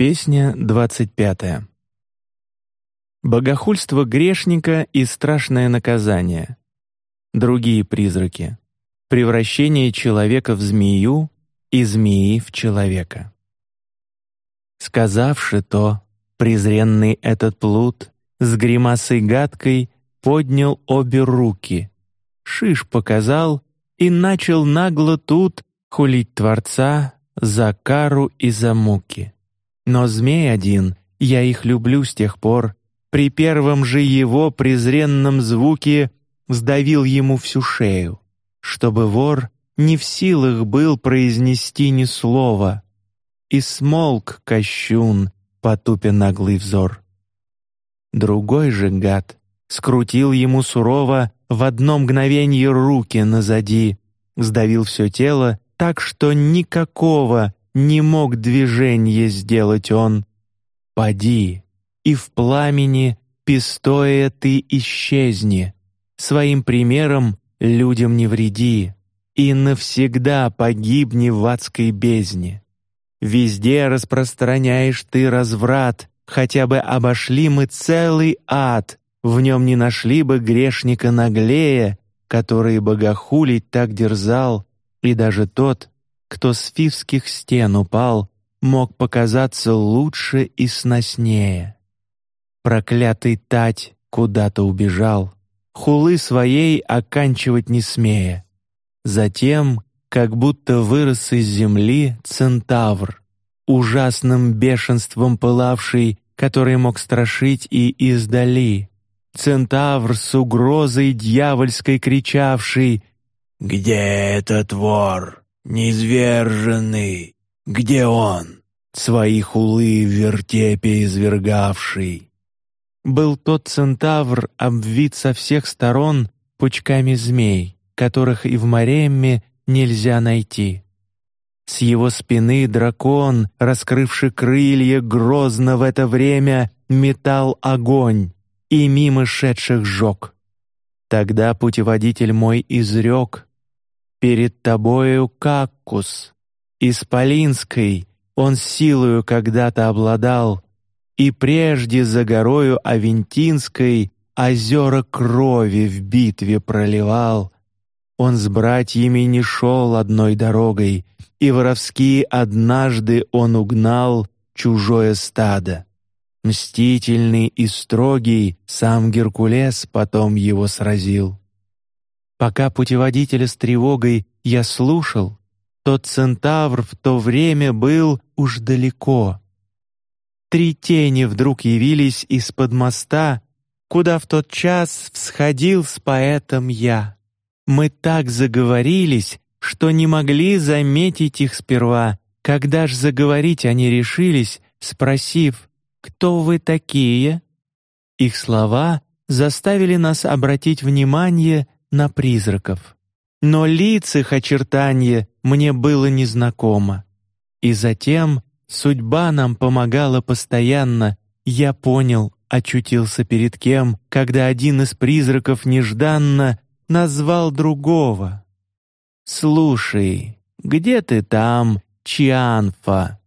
Песня двадцать пятая. Богохульство грешника и страшное наказание. Другие призраки. Превращение человека в змею и змеи в человека. Сказавши то, презренный этот плут с гримасой гадкой поднял обе руки, шиш показал и начал нагло тут хулить Творца за кару и за муки. Но змей один, я их люблю с тех пор, при первом же его презренном звуке сдавил ему всю шею, чтобы вор не в силах был произнести ни слова, и смолк кощун, потупя наглый взор. Другой же гад скрутил ему сурово в одно мгновенье руки назади, сдавил все тело так, что никакого не мог движения сделать он. Поди и в пламени пистоя ты исчезни, своим примером людям не вреди и навсегда погибни в адской бездне. Везде распространяешь ты разврат, хотя бы обошли мы целый ад, в нем не нашли бы грешника наглее, который богохулить так дерзал, и даже тот, кто с фивских стен упал, мог показаться лучше и сноснее. Проклятый тать куда-то убежал, хулы своей оканчивать не смея. Затем, как будто вырос из земли центавр, ужасным бешенством пылавший, который мог страшить и издали. Центавр с угрозой дьявольской кричавший: "Где этот вор?" Низверженный, где он, свои хулы в вертепе извергавший? Был тот центавр обвит со всех сторон пучками змей, которых и в Маремме нельзя найти. С его спины дракон, раскрывший крылья, грозно в это время метал огонь и мимо шедших жег. Тогда путеводитель мой изрек, Перед тобою Каккус, исполинской он силою когда-то обладал, и прежде за горою Авентинской озера крови в битве проливал. Он с братьями не шел одной дорогой, и воровские однажды он угнал чужое стадо. Мстительный и строгий сам Геркулес потом его сразил. Пока путеводителя с тревогой я слушал, тот центавр в то время был уж далеко. Три тени вдруг явились из-под моста, куда в тот час всходил с поэтом я. Мы так заговорились, что не могли заметить их сперва. Когда ж заговорить они решились, спросив, кто вы такие? Их слова заставили нас обратить внимание на призраков. Но лиц их очертания мне было незнакомо. И затем судьба нам помогала постоянно. Я понял, очутился перед кем, когда один из призраков нежданно назвал другого. Слушай, где ты там, Чианфа?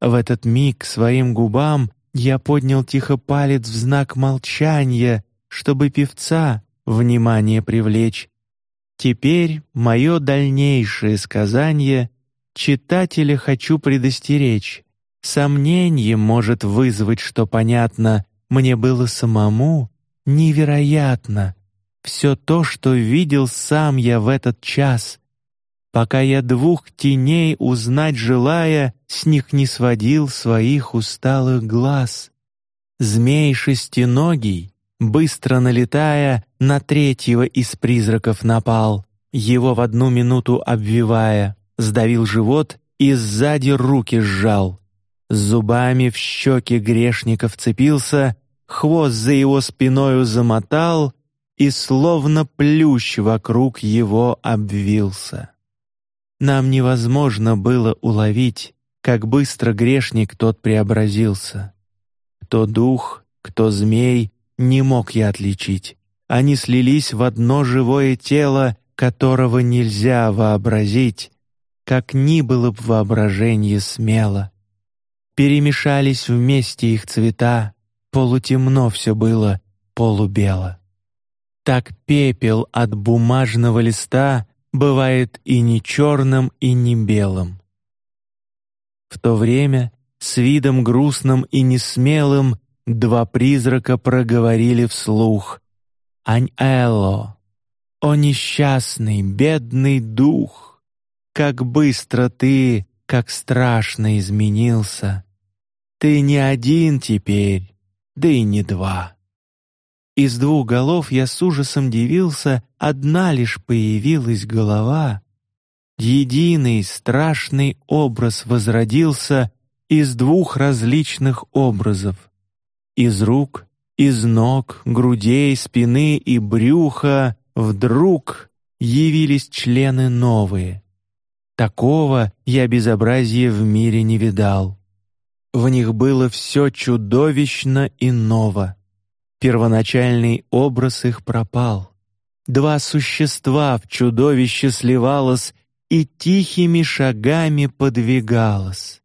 В этот миг своим губам я поднял тихо палец в знак молчания, чтобы певца внимание привлечь. Теперь мое дальнейшее сказание читателя хочу предостеречь. Сомнение может вызвать, что понятно мне было самому невероятно. Все то, что видел сам я в этот час, пока я двух теней узнать желая, с них не сводил своих усталых глаз. Змей шестиногий быстро налетая на третьего из призраков напал, его в одну минуту обвивая, сдавил живот и сзади руки сжал, зубами в щеки грешника вцепился, хвост за его спиною замотал и словно плющ вокруг его обвился. Нам невозможно было уловить, как быстро грешник тот преобразился. Кто дух, кто змей, не мог я отличить. Они слились в одно живое тело, которого нельзя вообразить, как ни было б воображение смело. перемешались вместе их цвета, полутемно все было, полубело. Так пепел от бумажного листа бывает и не черным, и не белым. В то время с видом грустным и несмелым два призрака проговорили вслух: "Ань-эло, о несчастный, бедный дух, как быстро ты, как страшно изменился. Ты не один теперь, да и не два". Из двух голов я с ужасом дивился, одна лишь появилась голова. Единый страшный образ возродился из двух различных образов: из рук, из ног, грудей, спины и брюха вдруг явились члены новые. Такого я безобразия в мире не видал. В них было все чудовищно и ново. Первоначальный образ их пропал. Два существа в чудовище сливалось и тихими шагами подвигалось.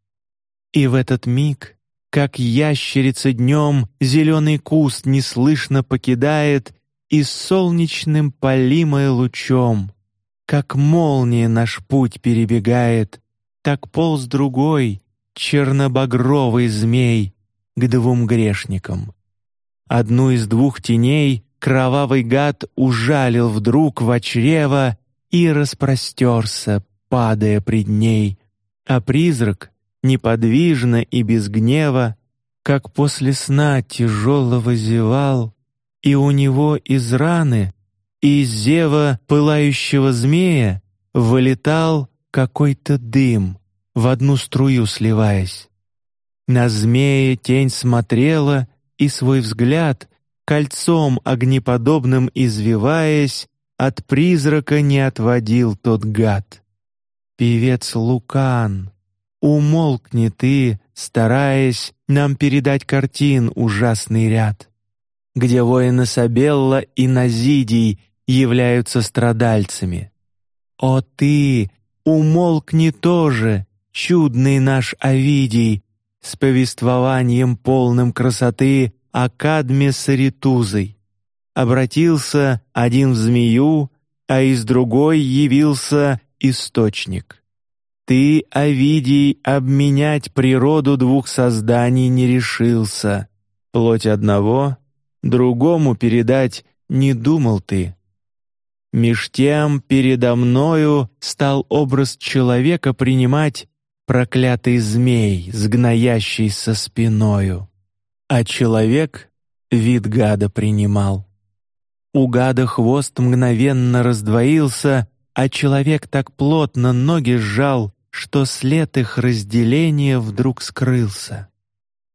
И в этот миг, как ящерица днем зеленый куст неслышно покидает и солнечным полимая лучом, как молния наш путь перебегает, так полз другой чернобагровый змей к двум грешникам. Одну из двух теней кровавый гад ужалил вдруг в чрево и распростерся, падая пред ней, а призрак неподвижно и без гнева, как после сна тяжелого зевал, и у него из раны, из зева пылающего змея вылетал какой-то дым, в одну струю сливаясь. На змея тень смотрела и свой взгляд кольцом огнеподобным извиваясь от призрака не отводил тот гад. Певец Лукан, умолкни ты, стараясь нам передать картин ужасный ряд, где воины Сабелла и Назидий являются страдальцами. О ты, умолкни тоже, чудный наш Овидий, с повествованием полным красоты о Кадме с Аритузой. Обратился один в змею, а из другой явился источник. Ты, Овидий, обменять природу двух созданий не решился, плоть одного другому передать не думал ты. Меж тем передо мною стал образ человека принимать проклятый змей, сгноящий со спиною, а человек вид гада принимал. У гада хвост мгновенно раздвоился, а человек так плотно ноги сжал, что след их разделения вдруг скрылся.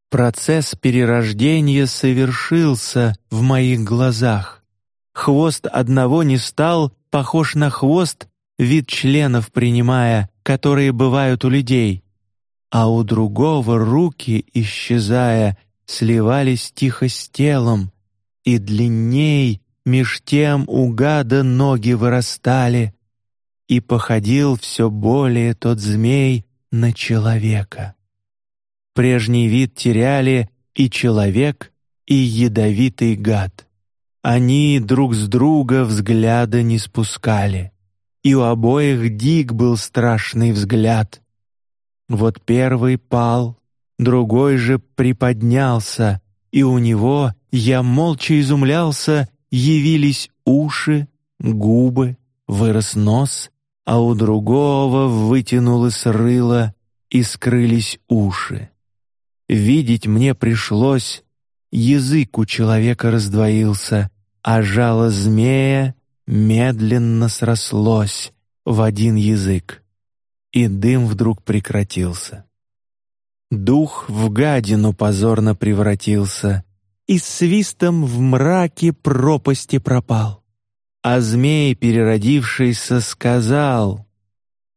Процесс перерождения совершился в моих глазах. Хвост одного не стал похож на хвост, вид членов принимая, которые бывают у людей, а у другого руки, исчезая, сливались тихо с телом, и длинней меж тем у гада ноги вырастали, и походил все более тот змей на человека. Прежний вид теряли и человек, и ядовитый гад. Они друг с друга взгляда не спускали и у обоих дик был страшный взгляд. Вот первый пал, другой же приподнялся, и у него я молча изумлялся, явились уши, губы, вырос нос, а у другого вытянулось рыло и скрылись уши. Видеть мне пришлось, язык у человека раздвоился, а жало змея медленно срослось в один язык, и дым вдруг прекратился. Дух в гадину позорно превратился и свистом в мраке пропасти пропал. А змей, переродившийся, сказал: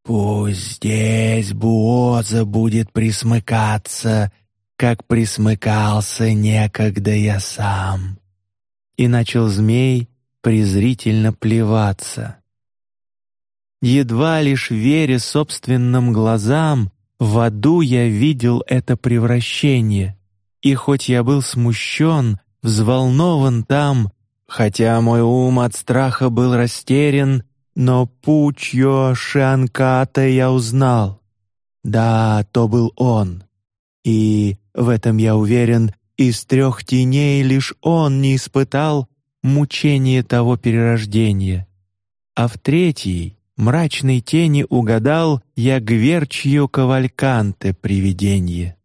"Пусть здесь Буоза будет присмыкаться, как присмыкался некогда я сам". И начал змей презрительно плеваться. Едва лишь веря собственным глазам, В аду я видел это превращение, и хоть я был смущен, взволнован там, хотя мой ум от страха был растерян, но Пучьо Шианката я узнал. Да, то был он. И в этом я уверен, из трех теней лишь он не испытал мучение того перерождения, а в третьей мрачной тени угадал я гверчью кавальканте привидение.